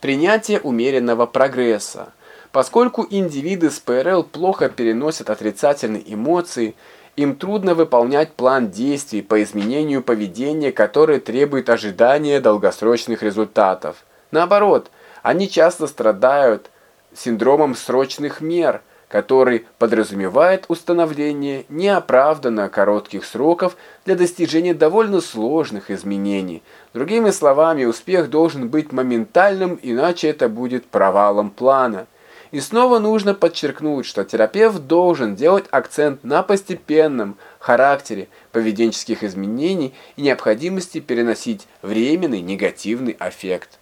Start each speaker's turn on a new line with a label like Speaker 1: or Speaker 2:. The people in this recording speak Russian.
Speaker 1: Принятие умеренного прогресса. Поскольку индивиды с ПРЛ плохо переносят отрицательные эмоции, им трудно выполнять план действий по изменению поведения, который требует ожидания долгосрочных результатов. Наоборот, они часто страдают синдромом срочных мер, который подразумевает установление неоправданно коротких сроков для достижения довольно сложных изменений. Другими словами, успех должен быть моментальным, иначе это будет провалом плана. И снова нужно подчеркнуть, что терапевт должен делать акцент на постепенном характере поведенческих изменений и необходимости переносить временный негативный аффект.